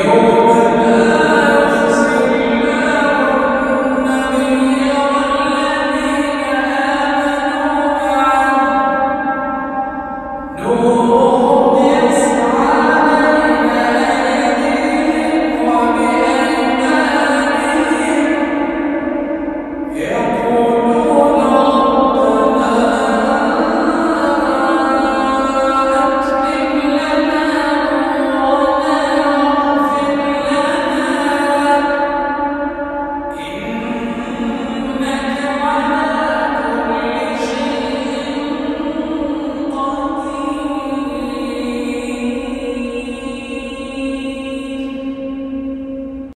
Oh.